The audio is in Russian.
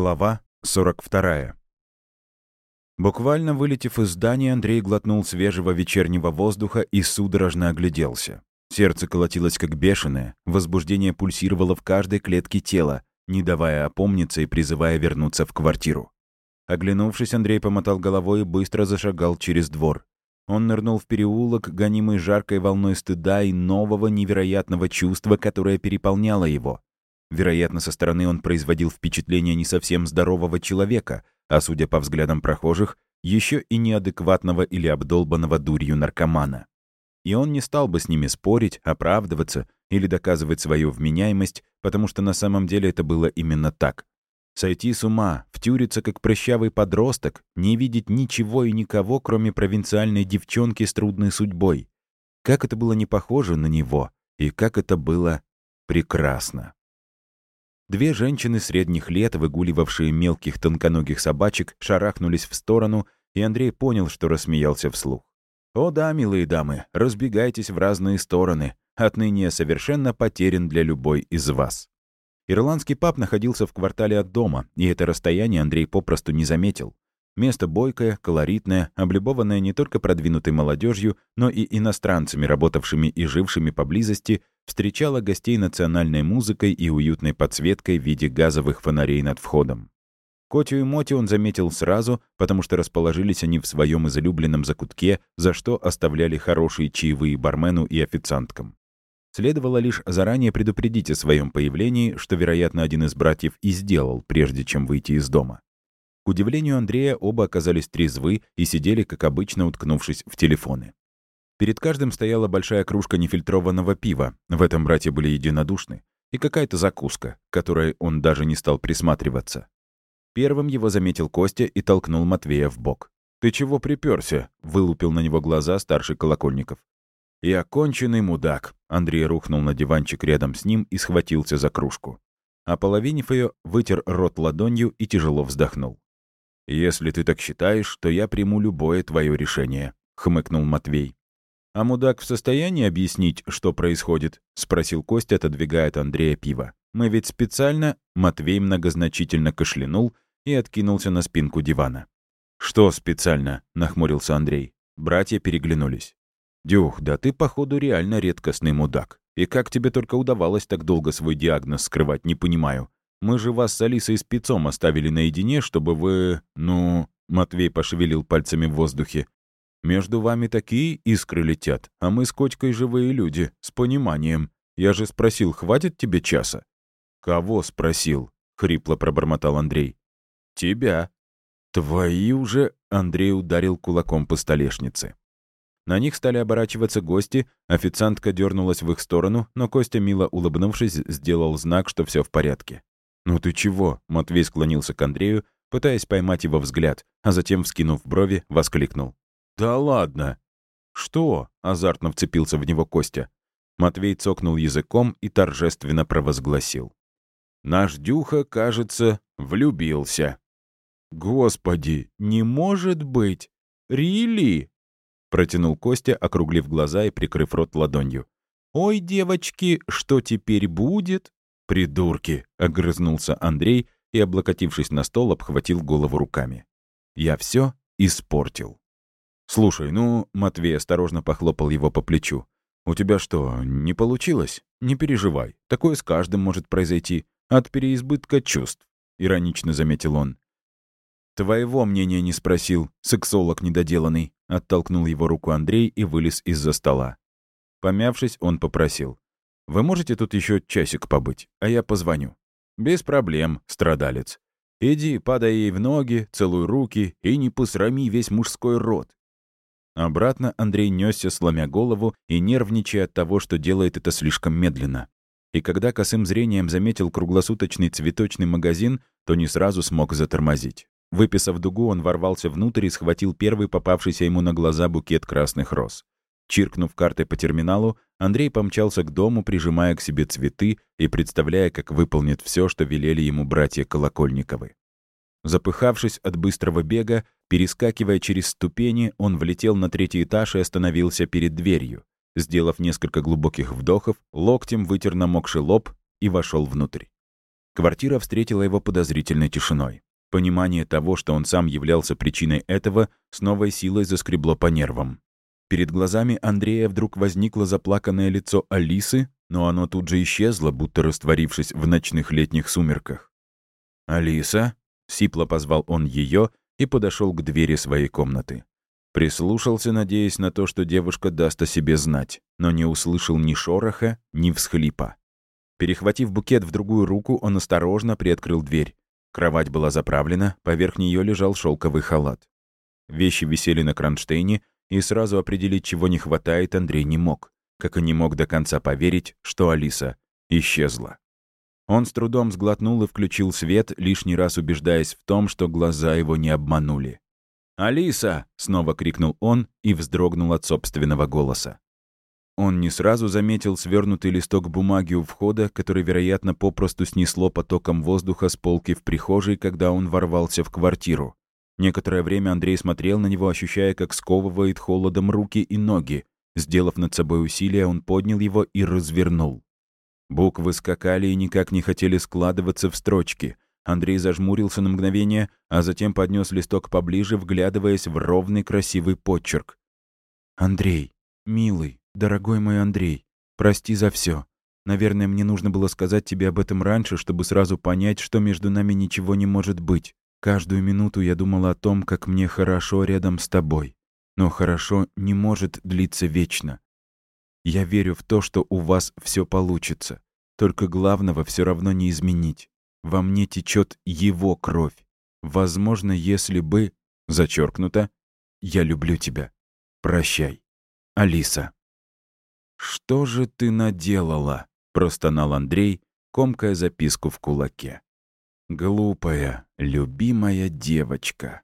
Глава 42. Буквально вылетев из здания, Андрей глотнул свежего вечернего воздуха и судорожно огляделся. Сердце колотилось как бешеное, возбуждение пульсировало в каждой клетке тела, не давая опомниться и призывая вернуться в квартиру. Оглянувшись, Андрей помотал головой и быстро зашагал через двор. Он нырнул в переулок, гонимый жаркой волной стыда и нового невероятного чувства, которое переполняло его. Вероятно, со стороны он производил впечатление не совсем здорового человека, а, судя по взглядам прохожих, еще и неадекватного или обдолбанного дурью наркомана. И он не стал бы с ними спорить, оправдываться или доказывать свою вменяемость, потому что на самом деле это было именно так. Сойти с ума, втюриться как прыщавый подросток, не видеть ничего и никого, кроме провинциальной девчонки с трудной судьбой. Как это было не похоже на него, и как это было прекрасно. Две женщины средних лет, выгуливавшие мелких тонконогих собачек, шарахнулись в сторону, и Андрей понял, что рассмеялся вслух. «О да, милые дамы, разбегайтесь в разные стороны. Отныне я совершенно потерян для любой из вас». Ирландский паб находился в квартале от дома, и это расстояние Андрей попросту не заметил. Место бойкое, колоритное, облюбованное не только продвинутой молодежью, но и иностранцами, работавшими и жившими поблизости, встречало гостей национальной музыкой и уютной подсветкой в виде газовых фонарей над входом. Котю и Моти он заметил сразу, потому что расположились они в своем излюбленном закутке, за что оставляли хорошие чаевые бармену и официанткам. Следовало лишь заранее предупредить о своем появлении, что, вероятно, один из братьев и сделал, прежде чем выйти из дома. К удивлению Андрея, оба оказались трезвы и сидели, как обычно, уткнувшись в телефоны. Перед каждым стояла большая кружка нефильтрованного пива, в этом братья были единодушны, и какая-то закуска, которой он даже не стал присматриваться. Первым его заметил Костя и толкнул Матвея в бок. «Ты чего приперся? вылупил на него глаза старший Колокольников. «Я конченый мудак», — Андрей рухнул на диванчик рядом с ним и схватился за кружку. Ополовинив ее, вытер рот ладонью и тяжело вздохнул. «Если ты так считаешь, то я приму любое твое решение», — хмыкнул Матвей. «А мудак в состоянии объяснить, что происходит?» — спросил Костя, отодвигая от Андрея пиво. «Мы ведь специально...» — Матвей многозначительно кашлянул и откинулся на спинку дивана. «Что специально?» — нахмурился Андрей. Братья переглянулись. «Дюх, да ты, походу, реально редкостный мудак. И как тебе только удавалось так долго свой диагноз скрывать, не понимаю. Мы же вас с Алисой спецом оставили наедине, чтобы вы... Ну...» Матвей пошевелил пальцами в воздухе. «Между вами такие искры летят, а мы с Котькой живые люди, с пониманием. Я же спросил, хватит тебе часа?» «Кого спросил?» — хрипло пробормотал Андрей. «Тебя». «Твои уже...» — Андрей ударил кулаком по столешнице. На них стали оборачиваться гости, официантка дернулась в их сторону, но Костя, мило улыбнувшись, сделал знак, что все в порядке. «Ну ты чего?» — Матвей склонился к Андрею, пытаясь поймать его взгляд, а затем, вскинув брови, воскликнул. «Да ладно!» «Что?» — азартно вцепился в него Костя. Матвей цокнул языком и торжественно провозгласил. «Наш Дюха, кажется, влюбился». «Господи, не может быть! Рили!» Протянул Костя, округлив глаза и прикрыв рот ладонью. «Ой, девочки, что теперь будет?» «Придурки!» — огрызнулся Андрей и, облокотившись на стол, обхватил голову руками. «Я все испортил». «Слушай, ну...» — Матвей осторожно похлопал его по плечу. «У тебя что, не получилось? Не переживай. Такое с каждым может произойти. От переизбытка чувств», — иронично заметил он. «Твоего мнения не спросил, сексолог недоделанный», — оттолкнул его руку Андрей и вылез из-за стола. Помявшись, он попросил. Вы можете тут еще часик побыть, а я позвоню». «Без проблем, страдалец. Иди, падай ей в ноги, целуй руки и не посрами весь мужской род». Обратно Андрей несся, сломя голову и нервничая от того, что делает это слишком медленно. И когда косым зрением заметил круглосуточный цветочный магазин, то не сразу смог затормозить. Выписав дугу, он ворвался внутрь и схватил первый попавшийся ему на глаза букет красных роз. Чиркнув картой по терминалу, Андрей помчался к дому, прижимая к себе цветы и представляя, как выполнит все, что велели ему братья Колокольниковы. Запыхавшись от быстрого бега, перескакивая через ступени, он влетел на третий этаж и остановился перед дверью. Сделав несколько глубоких вдохов, локтем вытер намокший лоб и вошел внутрь. Квартира встретила его подозрительной тишиной. Понимание того, что он сам являлся причиной этого, с новой силой заскребло по нервам. Перед глазами Андрея вдруг возникло заплаканное лицо Алисы, но оно тут же исчезло, будто растворившись в ночных летних сумерках. «Алиса?» — сипло позвал он ее и подошел к двери своей комнаты. Прислушался, надеясь на то, что девушка даст о себе знать, но не услышал ни шороха, ни всхлипа. Перехватив букет в другую руку, он осторожно приоткрыл дверь. Кровать была заправлена, поверх нее лежал шелковый халат. Вещи висели на кронштейне, и сразу определить, чего не хватает, Андрей не мог, как и не мог до конца поверить, что Алиса исчезла. Он с трудом сглотнул и включил свет, лишний раз убеждаясь в том, что глаза его не обманули. «Алиса!» — снова крикнул он и вздрогнул от собственного голоса. Он не сразу заметил свернутый листок бумаги у входа, который, вероятно, попросту снесло потоком воздуха с полки в прихожей, когда он ворвался в квартиру. Некоторое время Андрей смотрел на него, ощущая, как сковывает холодом руки и ноги. Сделав над собой усилие, он поднял его и развернул. Буквы скакали и никак не хотели складываться в строчки. Андрей зажмурился на мгновение, а затем поднес листок поближе, вглядываясь в ровный красивый почерк. «Андрей, милый, «Дорогой мой Андрей, прости за все. Наверное, мне нужно было сказать тебе об этом раньше, чтобы сразу понять, что между нами ничего не может быть. Каждую минуту я думала о том, как мне хорошо рядом с тобой. Но хорошо не может длиться вечно. Я верю в то, что у вас все получится. Только главного все равно не изменить. Во мне течет его кровь. Возможно, если бы... Зачеркнуто. Я люблю тебя. Прощай. Алиса. «Что же ты наделала?» — простонал Андрей, комкая записку в кулаке. «Глупая, любимая девочка».